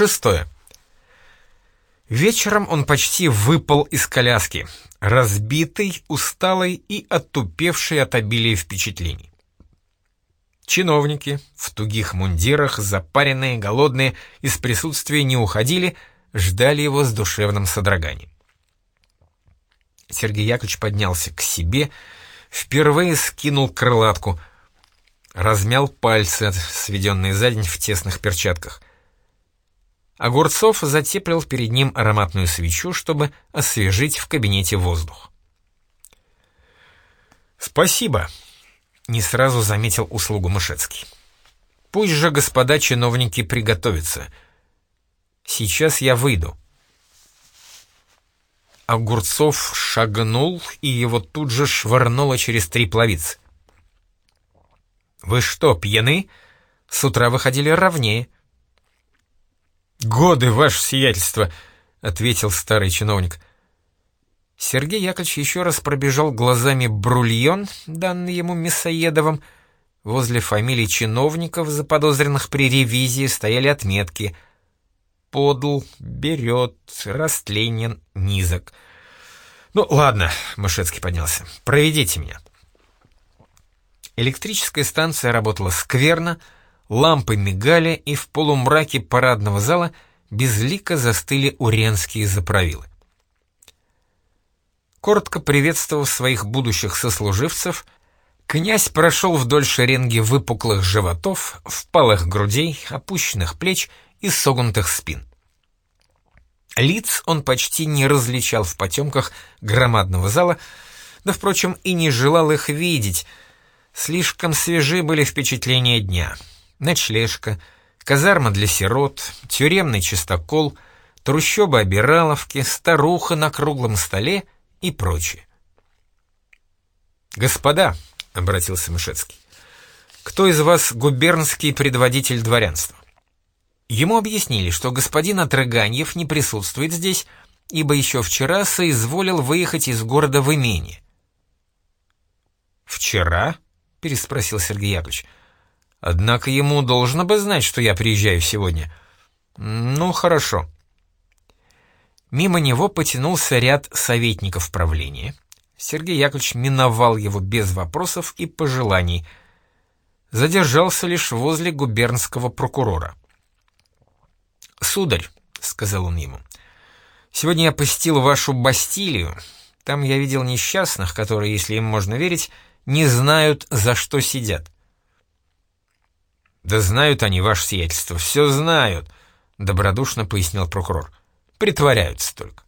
Шестое. Вечером он почти выпал из коляски, разбитый, усталый и оттупевший от обилия впечатлений. Чиновники в тугих мундирах, запаренные, голодные, из присутствия не уходили, ждали его с душевным содроганием. Сергей Яковлевич поднялся к себе, впервые скинул крылатку, размял пальцы, сведенные за день в тесных перчатках. Огурцов затеплил перед ним ароматную свечу, чтобы освежить в кабинете воздух. «Спасибо», — не сразу заметил услугу Мышецкий. «Пусть же господа чиновники приготовятся. Сейчас я выйду». Огурцов шагнул, и его тут же швырнуло через три плавицы. «Вы что, пьяны? С утра выходили ровнее». «Годы, ваше сиятельство», — ответил старый чиновник. Сергей Яковлевич еще раз пробежал глазами брульон, данный ему Мясоедовым. Возле фамилий чиновников, заподозренных при ревизии, стояли отметки «Подл», «Берет», «Растленен», «Низок». «Ну, ладно», — Мышецкий поднялся, — «проведите меня». Электрическая станция работала скверно, — Лампы мигали, и в полумраке парадного зала безлико застыли уренские заправилы. Коротко приветствовав своих будущих сослуживцев, князь прошел вдоль шеренги выпуклых животов, впалых грудей, опущенных плеч и согнутых спин. Лиц он почти не различал в потемках громадного зала, да, впрочем, и не желал их видеть. Слишком свежи были впечатления дня — ночлежка, казарма для сирот, тюремный чистокол, трущобы обираловки, старуха на круглом столе и прочее. «Господа», — обратился Мышецкий, — «кто из вас губернский предводитель дворянства?» Ему объяснили, что господин Отрыганьев не присутствует здесь, ибо еще вчера соизволил выехать из города в имение. «Вчера?» — переспросил Сергей Яковлевич. Однако ему должно бы знать, что я приезжаю сегодня. Ну, хорошо. Мимо него потянулся ряд советников правления. Сергей Яковлевич миновал его без вопросов и пожеланий. Задержался лишь возле губернского прокурора. «Сударь», — сказал он ему, — «сегодня я посетил вашу Бастилию. Там я видел несчастных, которые, если им можно верить, не знают, за что сидят». «Да знают они, ваше сиятельство, все знают», — добродушно пояснил прокурор. «Притворяются только».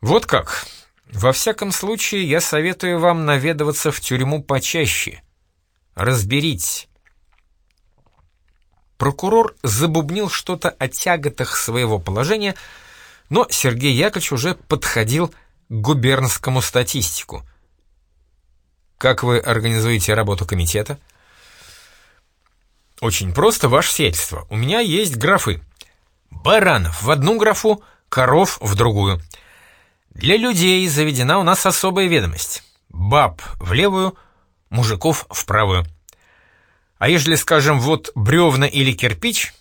«Вот как. Во всяком случае, я советую вам наведываться в тюрьму почаще. Разберитесь». Прокурор забубнил что-то о тяготах своего положения, но Сергей Яковлевич уже подходил к губернскому статистику. «Как вы организуете работу комитета?» «Очень просто, ваше сельство. У меня есть графы. Баранов в одну графу, коров в другую. Для людей заведена у нас особая ведомость. Баб в левую, мужиков в правую. А ежели, скажем, вот бревна или кирпич...»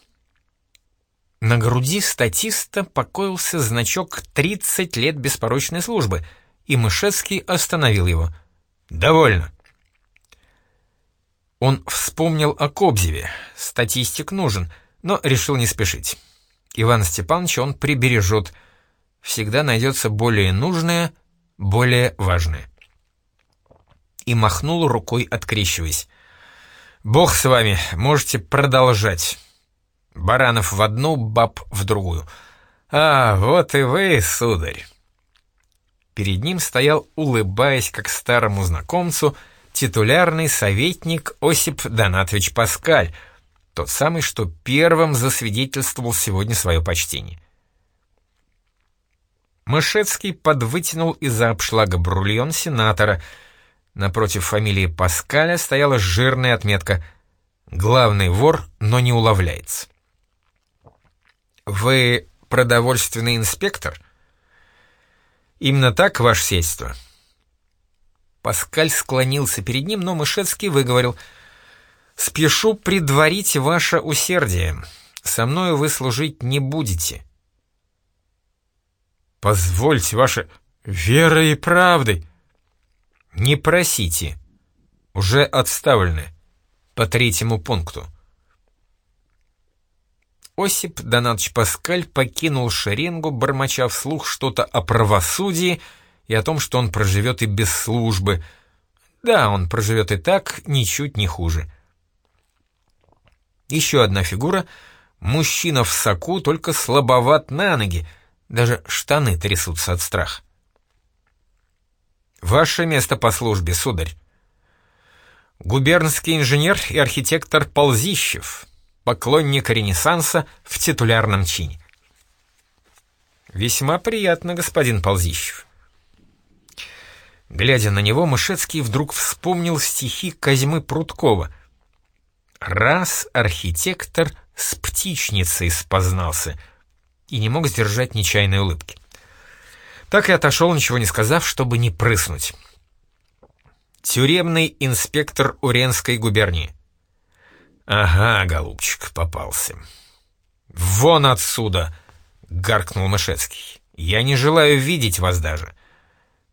На груди статиста покоился значок «30 лет беспорочной службы», и Мышецкий остановил его. «Довольно». Он вспомнил о Кобзеве, статистик нужен, но решил не спешить. Иван Степанович он прибережет, всегда найдется более нужное, более важное. И махнул рукой, открещиваясь. «Бог с вами, можете продолжать. Баранов в одну, баб в другую. А, вот и вы, сударь». Перед ним стоял, улыбаясь, как старому знакомцу, — титулярный советник Осип Донатович Паскаль, тот самый, что первым засвидетельствовал сегодня свое почтение. Мышецкий подвытянул из-за обшлага брульон сенатора. Напротив фамилии Паскаля стояла жирная отметка «Главный вор, но не уловляется». «Вы продовольственный инспектор?» «Именно так, ваше сельство?» Паскаль склонился перед ним, но Мышецкий выговорил. «Спешу предварить ваше усердие. Со мною вы служить не будете». «Позвольте, ваша верой и правдой». «Не просите. Уже отставлены. По третьему пункту». Осип Донатович Паскаль покинул шеренгу, бормоча вслух что-то о правосудии и о том, что он проживет и без службы. Да, он проживет и так, ничуть не хуже. Еще одна фигура — мужчина в соку, только слабоват на ноги, даже штаны трясутся от страха. «Ваше место по службе, сударь». «Губернский инженер и архитектор Ползищев», поклонник Ренессанса в титулярном чине. «Весьма приятно, господин Ползищев». Глядя на него, Мышецкий вдруг вспомнил стихи Козьмы Прудкова. «Раз архитектор с птичницей спознался» и не мог сдержать нечаянной улыбки. Так и отошел, ничего не сказав, чтобы не прыснуть. Тюремный инспектор Уренской губернии. «Ага, голубчик, попался». «Вон отсюда!» — гаркнул Мышецкий. «Я не желаю видеть вас даже.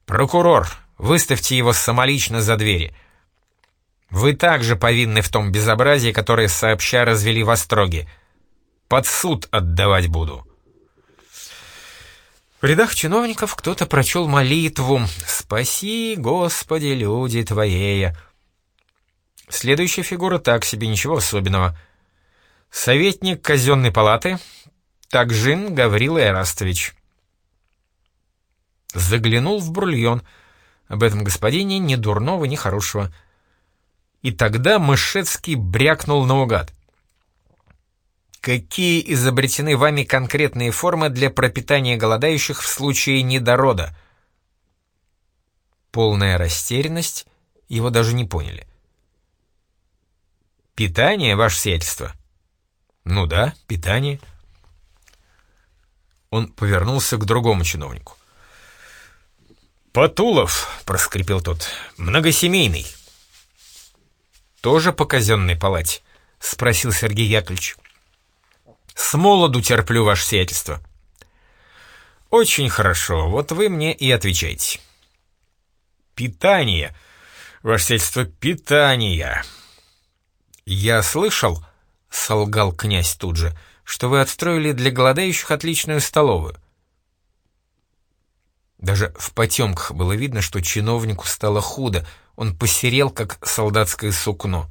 Прокурор, выставьте его самолично за двери. Вы также повинны в том безобразии, которое сообща развели в Остроге. Под суд отдавать буду». В рядах чиновников кто-то прочел молитву «Спаси, Господи, люди Твоея». Следующая фигура так себе, ничего особенного. Советник казенной палаты Такжин Гаврила Эрастович. Заглянул в бульон. Об этом господине ни дурного, ни хорошего. И тогда Мышецкий брякнул наугад. Какие изобретены вами конкретные формы для пропитания голодающих в случае недорода? Полная растерянность, его даже не поняли. «Питание, ваше сиятельство?» «Ну да, питание». Он повернулся к другому чиновнику. «Потулов», — проскрипел тот, — «многосемейный». «Тоже по казенной палате?» — спросил Сергей Яковлевич. «С молоду терплю ваше сиятельство». «Очень хорошо, вот вы мне и отвечайте». «Питание, ваше сиятельство, питание», «Я слышал», — солгал князь тут же, — «что вы отстроили для голодающих отличную столовую». Даже в потемках было видно, что чиновнику стало худо, он посерел, как солдатское сукно.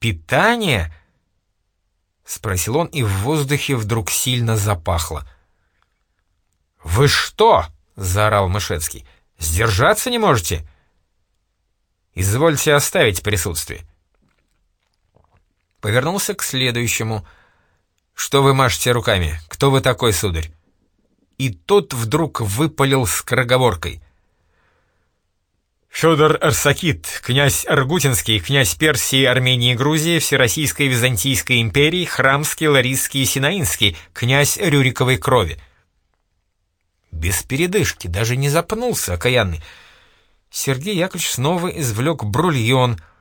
«Питание?» — спросил он, и в воздухе вдруг сильно запахло. «Вы что?» — заорал Мышецкий. «Сдержаться не можете?» «Извольте оставить присутствие повернулся к следующему. «Что вы машете руками? Кто вы такой, сударь?» И тот вдруг выпалил скороговоркой. «Федор Арсакит, князь Аргутинский, князь Персии, Армении Грузии, Всероссийской Византийской империи, Храмский, Ларисский и Синаинский, князь Рюриковой крови». Без передышки, даже не запнулся окаянный. Сергей Яковлевич снова извлек брульон —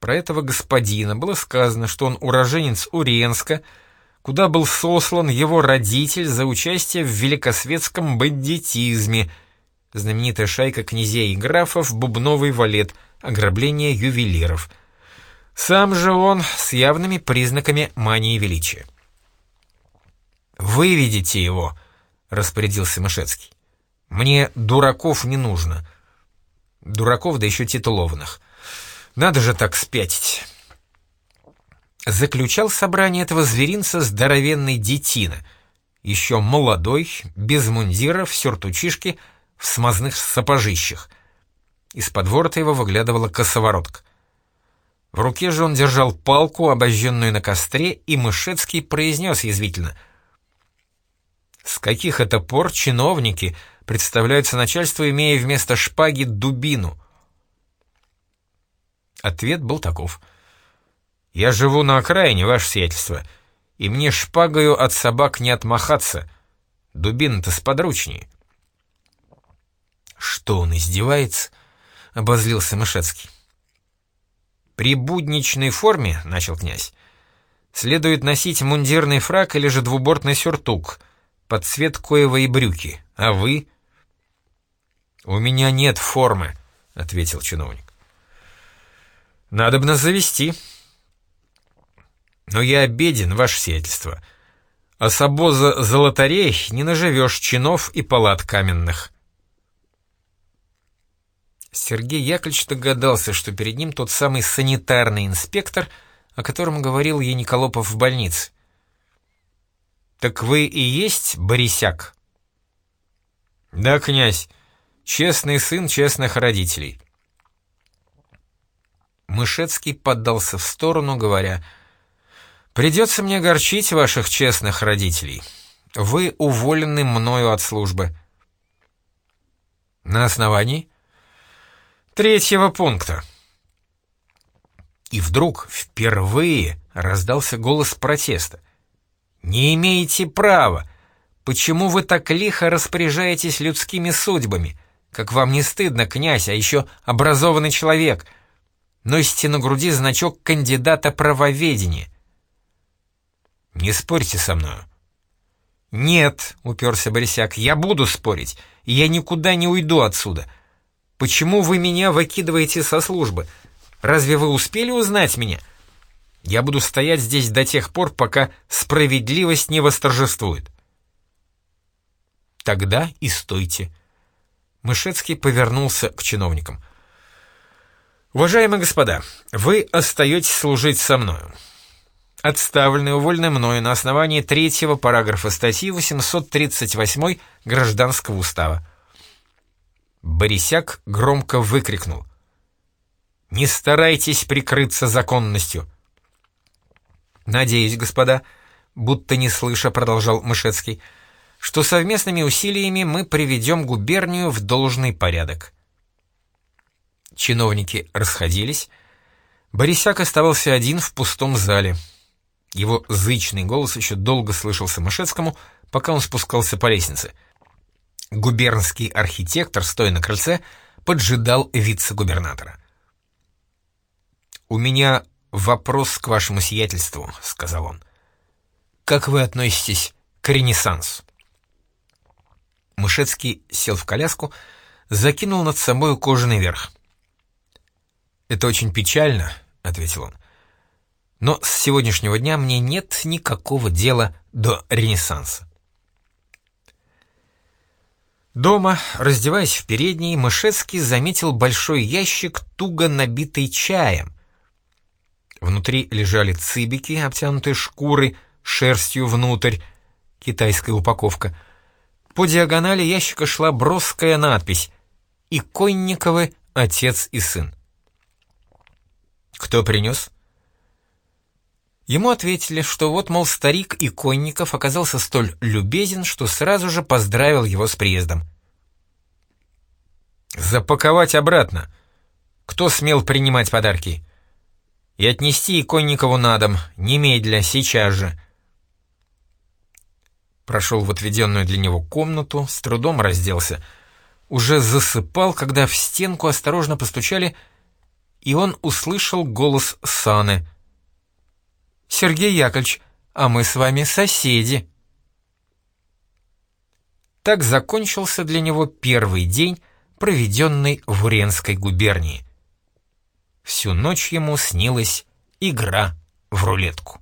про этого господина было сказано, что он уроженец Уренска, куда был сослан его родитель за участие в великосветском бандитизме, знаменитая шайка князей и графов «Бубновый валет», ограбление ювелиров. Сам же он с явными признаками мании величия. «Выведите его», — распорядился Мышецкий. «Мне дураков не нужно. Дураков, да еще титулованных. Надо же так спятить. Заключал собрание этого зверинца здоровенный детина. Еще молодой, без мундира, в сюртучишке, в смазных сапожищах. Из-под ворота его выглядывала косоворотка. В руке же он держал палку, обожженную на костре, и Мышецкий произнес язвительно. «С каких это пор чиновники представляются начальству, имея вместо шпаги дубину?» Ответ был таков. «Я живу на окраине, ваше сиятельство, и мне шпагою от собак не отмахаться. Дубина-то сподручнее». «Что он, издевается?» — обозлился Мышецкий. «При будничной форме, — начал князь, — следует носить мундирный фрак или же двубортный сюртук, под цвет коева и брюки, а вы...» «У меня нет формы», — ответил чиновник. «Надобно завести». «Но я обеден, ваше сиятельство. А с обоза золотарей не наживешь чинов и палат каменных». Сергей Яковлевич догадался, что перед ним тот самый санитарный инспектор, о котором говорил Яниколопов в больнице. «Так вы и есть Борисяк?» «Да, князь, честный сын честных родителей». Мышецкий поддался в сторону, говоря, «Придется мне огорчить ваших честных родителей. Вы уволены мною от службы». «На основании?» третьего пункта. И вдруг впервые раздался голос протеста. «Не имеете права! Почему вы так лихо распоряжаетесь людскими судьбами? Как вам не стыдно, князь, а еще образованный человек? Носите на груди значок кандидата правоведения». «Не спорьте со мною». «Нет», — уперся Борисяк, — «я буду спорить, и я никуда не уйду отсюда. Почему вы меня выкидываете со службы? Разве вы успели узнать меня? Я буду стоять здесь до тех пор, пока справедливость не восторжествует. Тогда и стойте. Мышецкий повернулся к чиновникам. «Уважаемые господа, вы остаетесь служить со мною. Отставлены уволены мною на основании третьего параграфа статьи 838 Гражданского устава. Борисяк громко выкрикнул. «Не старайтесь прикрыться законностью!» «Надеюсь, господа», будто не слыша, продолжал Мышецкий, «что совместными усилиями мы приведем губернию в должный порядок». Чиновники расходились. Борисяк оставался один в пустом зале. Его зычный голос еще долго слышался Мышецкому, пока он спускался по лестнице — Губернский архитектор, стоя на крыльце, поджидал вице-губернатора. «У меня вопрос к вашему сиятельству», — сказал он. «Как вы относитесь к Ренессансу?» Мышецкий сел в коляску, закинул над собой кожаный верх. «Это очень печально», — ответил он. «Но с сегодняшнего дня мне нет никакого дела до Ренессанса». Дома, раздеваясь в передней, Мышецкий заметил большой ящик, туго набитый чаем. Внутри лежали цибики, обтянутые шкурой, шерстью внутрь, китайская упаковка. По диагонали ящика шла броская надпись «Иконниковы, отец и сын». «Кто принес?» Ему ответили, что вот, мол, старик Иконников оказался столь любезен, что сразу же поздравил его с приездом. «Запаковать обратно. Кто смел принимать подарки? И отнести Иконникову на дом, немедля, сейчас же». Прошел в отведенную для него комнату, с трудом разделся. Уже засыпал, когда в стенку осторожно постучали, и он услышал голос Саны — Сергей Яковлевич, а мы с вами соседи». Так закончился для него первый день, проведенный в Уренской губернии. Всю ночь ему снилась игра в рулетку.